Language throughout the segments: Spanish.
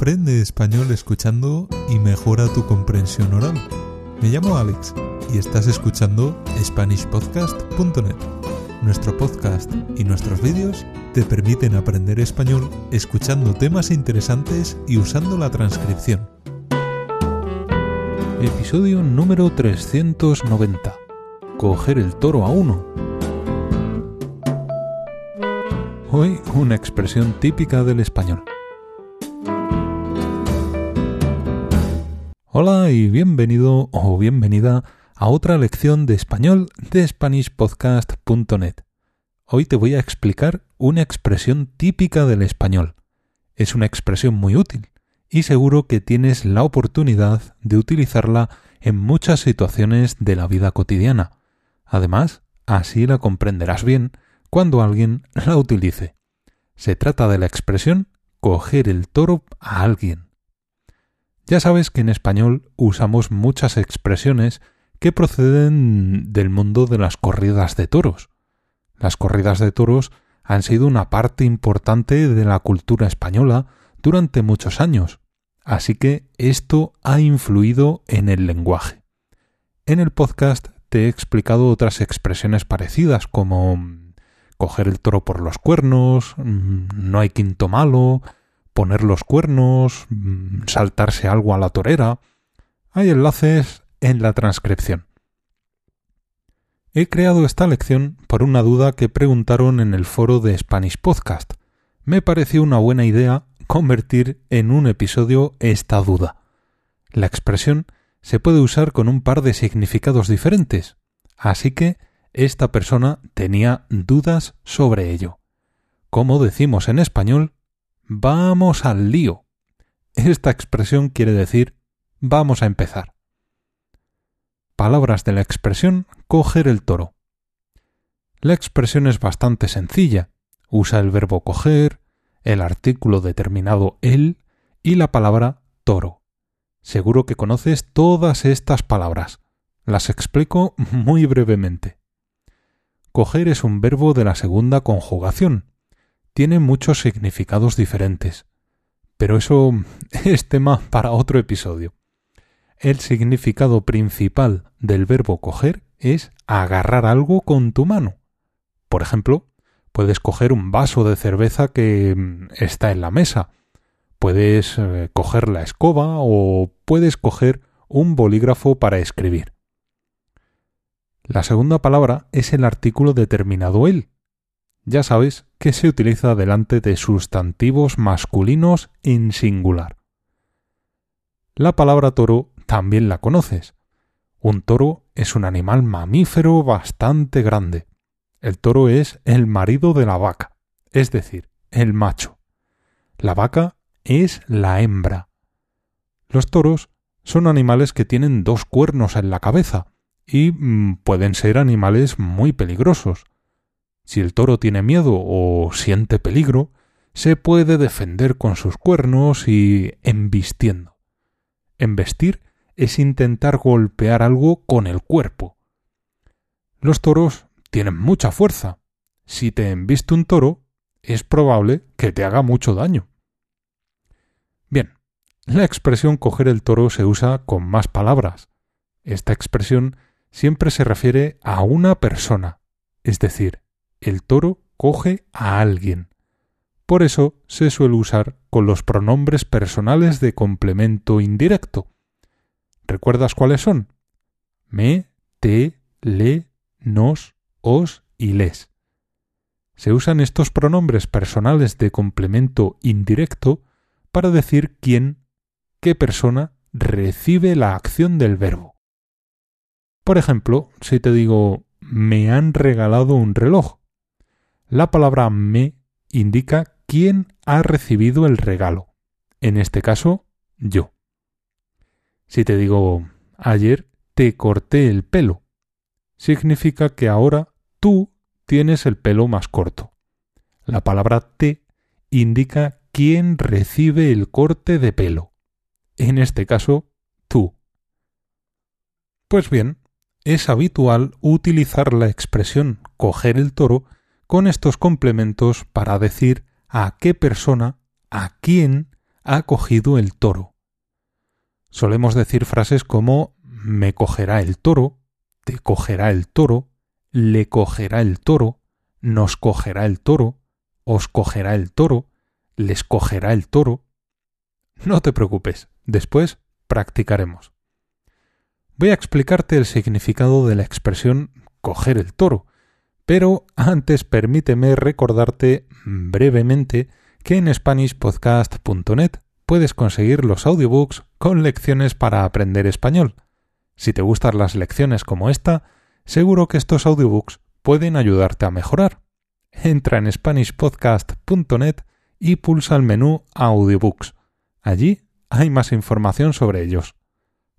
Aprende español escuchando y mejora tu comprensión oral. Me llamo Alex y estás escuchando SpanishPodcast.net. Nuestro podcast y nuestros vídeos te permiten aprender español escuchando temas interesantes y usando la transcripción. Episodio número 390. Coger el toro a uno. Hoy una expresión típica del español. Hola y bienvenido o bienvenida a otra lección de español de SpanishPodcast.net. Hoy te voy a explicar una expresión típica del español. Es una expresión muy útil y seguro que tienes la oportunidad de utilizarla en muchas situaciones de la vida cotidiana. Además, así la comprenderás bien cuando alguien la utilice. Se trata de la expresión coger el toro a alguien. Ya sabes que en español usamos muchas expresiones que proceden del mundo de las corridas de toros. Las corridas de toros han sido una parte importante de la cultura española durante muchos años, así que esto ha influido en el lenguaje. En el podcast te he explicado otras expresiones parecidas como coger el toro por los cuernos, no hay quinto malo, poner los cuernos, mm, saltarse algo a la torera. Hay enlaces en la transcripción. He creado esta lección por una duda que preguntaron en el foro de Spanish Podcast. Me pareció una buena idea convertir en un episodio esta duda. La expresión se puede usar con un par de significados diferentes, así que esta persona tenía dudas sobre ello. Como decimos en español, Vamos al lío. Esta expresión quiere decir vamos a empezar. Palabras de la expresión coger el toro. La expresión es bastante sencilla. Usa el verbo coger, el artículo determinado el y la palabra toro. Seguro que conoces todas estas palabras. Las explico muy brevemente. Coger es un verbo de la segunda conjugación, tiene muchos significados diferentes. Pero eso es tema para otro episodio. El significado principal del verbo coger es agarrar algo con tu mano. Por ejemplo, puedes coger un vaso de cerveza que mm, está en la mesa, puedes eh, coger la escoba o puedes coger un bolígrafo para escribir. La segunda palabra es el artículo determinado el, ya sabes que se utiliza delante de sustantivos masculinos en singular. La palabra toro también la conoces. Un toro es un animal mamífero bastante grande. El toro es el marido de la vaca, es decir, el macho. La vaca es la hembra. Los toros son animales que tienen dos cuernos en la cabeza y mm, pueden ser animales muy peligrosos. Si el toro tiene miedo o siente peligro, se puede defender con sus cuernos y embistiendo. Embestir es intentar golpear algo con el cuerpo. Los toros tienen mucha fuerza. Si te embiste un toro, es probable que te haga mucho daño. Bien, la expresión coger el toro se usa con más palabras. Esta expresión siempre se refiere a una persona, es decir, el toro coge a alguien. Por eso se suele usar con los pronombres personales de complemento indirecto. ¿Recuerdas cuáles son? Me, te, le, nos, os y les. Se usan estos pronombres personales de complemento indirecto para decir quién, qué persona recibe la acción del verbo. Por ejemplo, si te digo me han regalado un reloj, la palabra me indica quién ha recibido el regalo. En este caso, yo. Si te digo ayer te corté el pelo, significa que ahora tú tienes el pelo más corto. La palabra te indica quién recibe el corte de pelo. En este caso, tú. Pues bien, es habitual utilizar la expresión coger el toro con estos complementos para decir a qué persona, a quién ha cogido el toro. Solemos decir frases como me cogerá el toro, te cogerá el toro, le cogerá el toro, nos cogerá el toro, os cogerá el toro, les cogerá el toro. No te preocupes, después practicaremos. Voy a explicarte el significado de la expresión coger el toro, pero antes permíteme recordarte brevemente que en SpanishPodcast.net puedes conseguir los audiobooks con lecciones para aprender español. Si te gustan las lecciones como esta, seguro que estos audiobooks pueden ayudarte a mejorar. Entra en SpanishPodcast.net y pulsa el menú Audiobooks. Allí hay más información sobre ellos.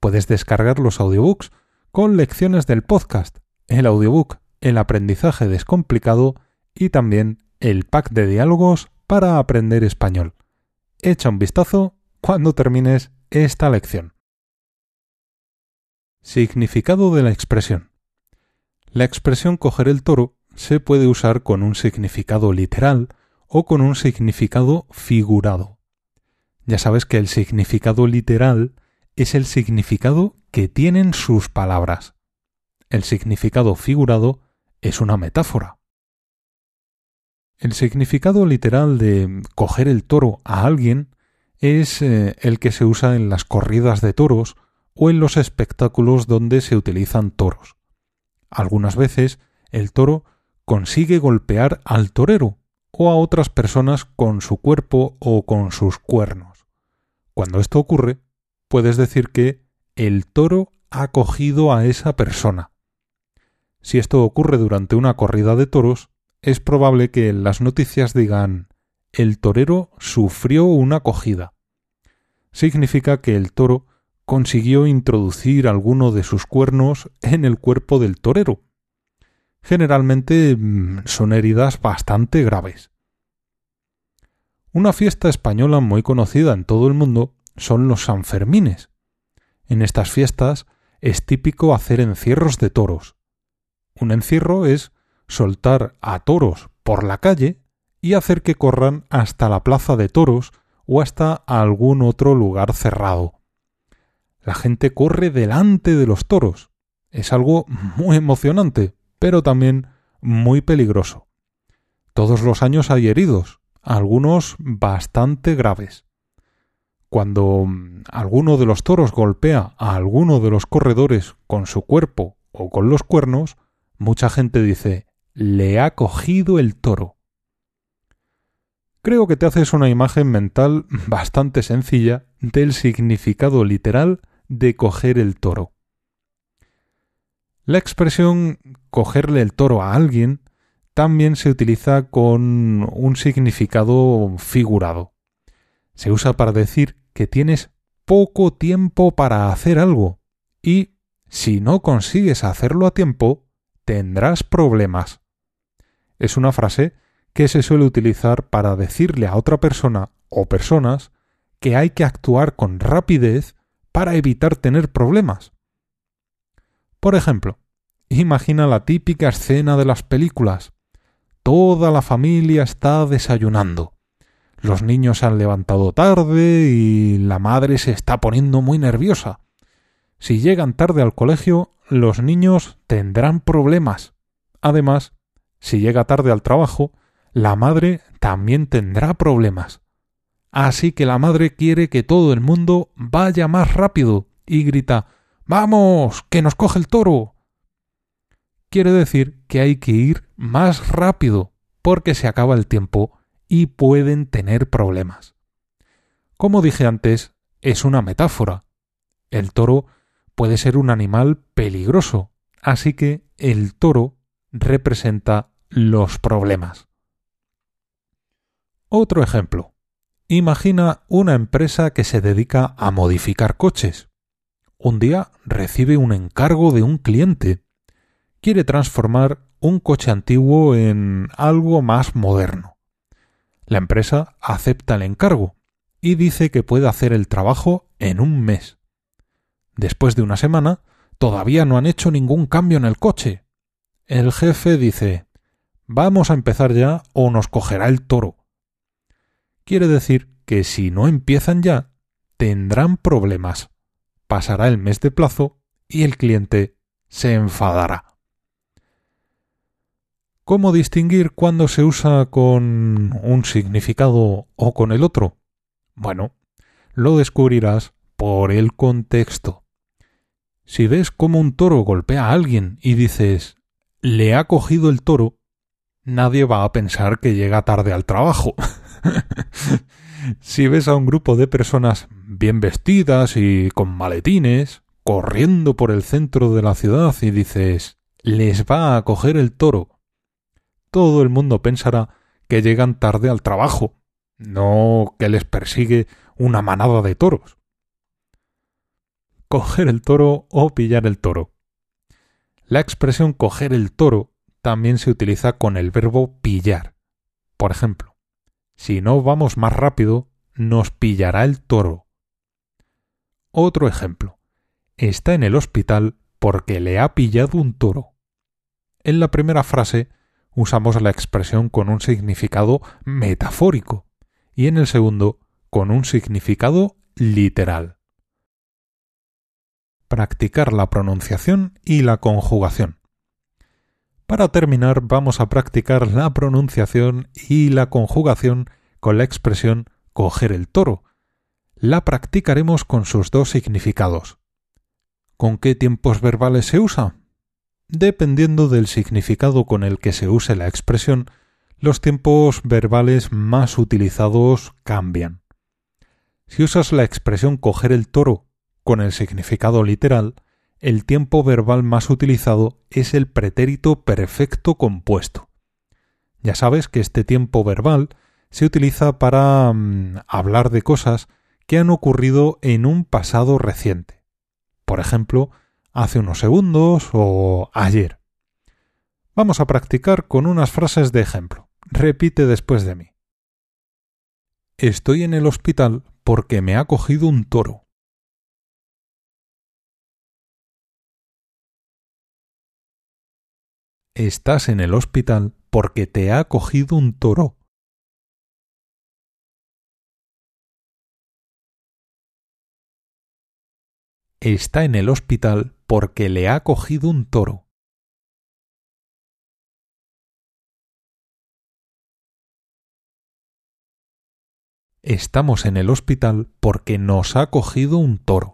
Puedes descargar los audiobooks con lecciones del podcast, el audiobook El aprendizaje descomplicado y también el pack de diálogos para aprender español. Echa un vistazo cuando termines esta lección. Significado de la expresión. La expresión coger el toro se puede usar con un significado literal o con un significado figurado. Ya sabes que el significado literal es el significado que tienen sus palabras. El significado figurado es una metáfora. El significado literal de coger el toro a alguien es eh, el que se usa en las corridas de toros o en los espectáculos donde se utilizan toros. Algunas veces el toro consigue golpear al torero o a otras personas con su cuerpo o con sus cuernos. Cuando esto ocurre, puedes decir que el toro ha cogido a esa persona. Si esto ocurre durante una corrida de toros, es probable que las noticias digan el torero sufrió una cogida. Significa que el toro consiguió introducir alguno de sus cuernos en el cuerpo del torero. Generalmente mm, son heridas bastante graves. Una fiesta española muy conocida en todo el mundo son los Sanfermines. En estas fiestas es típico hacer encierros de toros. Un encierro es soltar a toros por la calle y hacer que corran hasta la plaza de toros o hasta algún otro lugar cerrado. La gente corre delante de los toros. Es algo muy emocionante, pero también muy peligroso. Todos los años hay heridos, algunos bastante graves. Cuando alguno de los toros golpea a alguno de los corredores con su cuerpo o con los cuernos, mucha gente dice le ha cogido el toro. Creo que te haces una imagen mental bastante sencilla del significado literal de coger el toro. La expresión cogerle el toro a alguien también se utiliza con un significado figurado. Se usa para decir que tienes poco tiempo para hacer algo y, si no consigues hacerlo a tiempo, tendrás problemas es una frase que se suele utilizar para decirle a otra persona o personas que hay que actuar con rapidez para evitar tener problemas. Por ejemplo, imagina la típica escena de las películas. Toda la familia está desayunando. Los niños se han levantado tarde y la madre se está poniendo muy nerviosa. Si llegan tarde al colegio, los niños tendrán problemas. Además, si llega tarde al trabajo, la madre también tendrá problemas. Así que la madre quiere que todo el mundo vaya más rápido y grita Vamos, que nos coge el toro. Quiere decir que hay que ir más rápido porque se acaba el tiempo y pueden tener problemas. Como dije antes, es una metáfora. El toro puede ser un animal peligroso, así que el toro representa los problemas. Otro ejemplo. Imagina una empresa que se dedica a modificar coches. Un día recibe un encargo de un cliente. Quiere transformar un coche antiguo en algo más moderno. La empresa acepta el encargo y dice que puede hacer el trabajo en un mes. Después de una semana, todavía no han hecho ningún cambio en el coche. El jefe dice Vamos a empezar ya o nos cogerá el toro. Quiere decir que si no empiezan ya, tendrán problemas. Pasará el mes de plazo y el cliente se enfadará. ¿Cómo distinguir cuándo se usa con un significado o con el otro? Bueno, lo descubrirás por el contexto. Si ves cómo un toro golpea a alguien y dices le ha cogido el toro, nadie va a pensar que llega tarde al trabajo. si ves a un grupo de personas bien vestidas y con maletines, corriendo por el centro de la ciudad y dices les va a coger el toro, todo el mundo pensará que llegan tarde al trabajo, no que les persigue una manada de toros. Coger el toro o pillar el toro. La expresión coger el toro también se utiliza con el verbo pillar. Por ejemplo, si no vamos más rápido, nos pillará el toro. Otro ejemplo. Está en el hospital porque le ha pillado un toro. En la primera frase usamos la expresión con un significado metafórico y en el segundo con un significado literal. Practicar la pronunciación y la conjugación. Para terminar vamos a practicar la pronunciación y la conjugación con la expresión coger el toro. La practicaremos con sus dos significados. ¿Con qué tiempos verbales se usa? Dependiendo del significado con el que se use la expresión, los tiempos verbales más utilizados cambian. Si usas la expresión coger el toro con el significado literal, el tiempo verbal más utilizado es el pretérito perfecto compuesto. Ya sabes que este tiempo verbal se utiliza para mm, hablar de cosas que han ocurrido en un pasado reciente. Por ejemplo, hace unos segundos o ayer. Vamos a practicar con unas frases de ejemplo. Repite después de mí. Estoy en el hospital porque me ha cogido un toro. Estás en el hospital porque te ha cogido un toro. Está en el hospital porque le ha cogido un toro. Estamos en el hospital porque nos ha cogido un toro.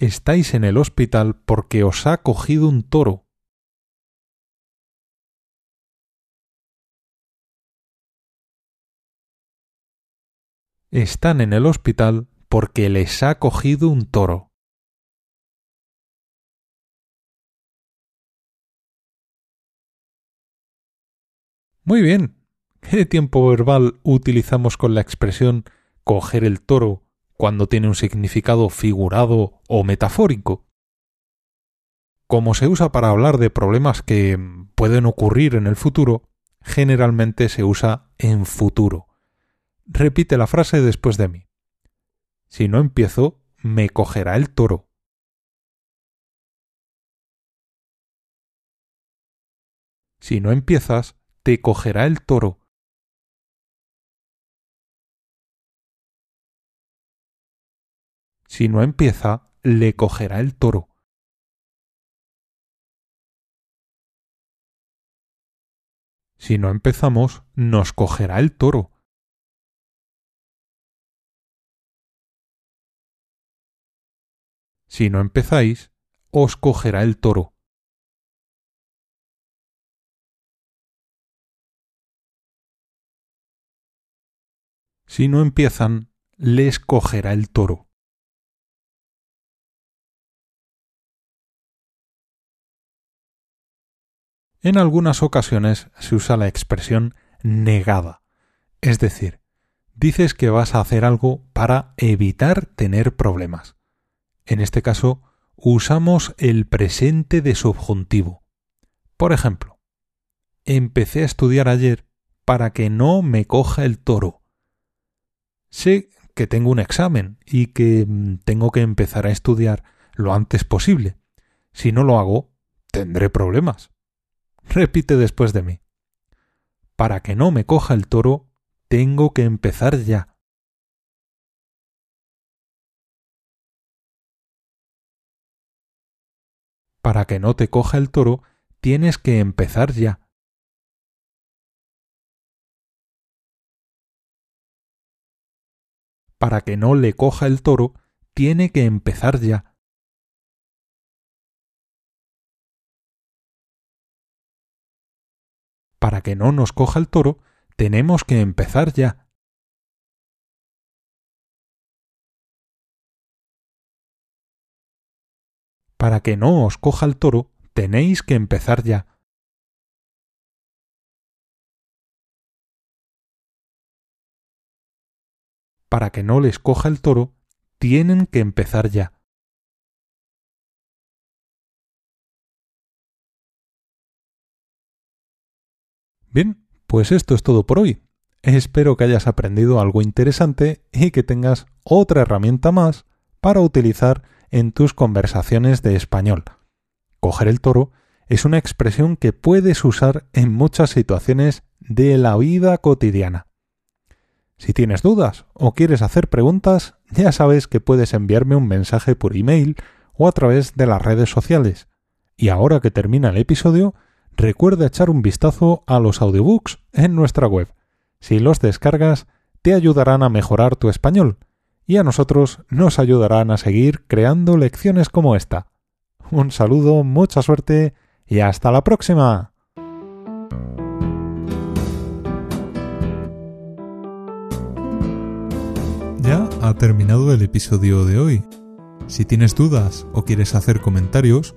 Estáis en el hospital porque os ha cogido un toro. Están en el hospital porque les ha cogido un toro. Muy bien. ¿Qué tiempo verbal utilizamos con la expresión coger el toro cuando tiene un significado figurado o metafórico? Como se usa para hablar de problemas que pueden ocurrir en el futuro, generalmente se usa en futuro. Repite la frase después de mí. Si no empiezo, me cogerá el toro. Si no empiezas, te cogerá el toro. Si no empieza, le cogerá el toro. Si no empezamos, nos cogerá el toro. Si no empezáis, os cogerá el toro. Si no empiezan, les cogerá el toro. En algunas ocasiones se usa la expresión negada, es decir, dices que vas a hacer algo para evitar tener problemas. En este caso, usamos el presente de subjuntivo. Por ejemplo, empecé a estudiar ayer para que no me coja el toro. Sé que tengo un examen y que mm, tengo que empezar a estudiar lo antes posible. Si no lo hago, tendré problemas. Repite después de mí. Para que no me coja el toro, tengo que empezar ya. Para que no te coja el toro, tienes que empezar ya. Para que no le coja el toro, tiene que empezar ya. Para que no nos coja el toro, tenemos que empezar ya. Para que no os coja el toro, tenéis que empezar ya. Para que no les coja el toro, tienen que empezar ya. Bien, pues esto es todo por hoy. Espero que hayas aprendido algo interesante y que tengas otra herramienta más para utilizar en tus conversaciones de español. Coger el toro es una expresión que puedes usar en muchas situaciones de la vida cotidiana. Si tienes dudas o quieres hacer preguntas, ya sabes que puedes enviarme un mensaje por email o a través de las redes sociales. Y ahora que termina el episodio, recuerda echar un vistazo a los audiobooks en nuestra web. Si los descargas, te ayudarán a mejorar tu español y a nosotros nos ayudarán a seguir creando lecciones como esta. Un saludo, mucha suerte y hasta la próxima. Ya ha terminado el episodio de hoy. Si tienes dudas o quieres hacer comentarios,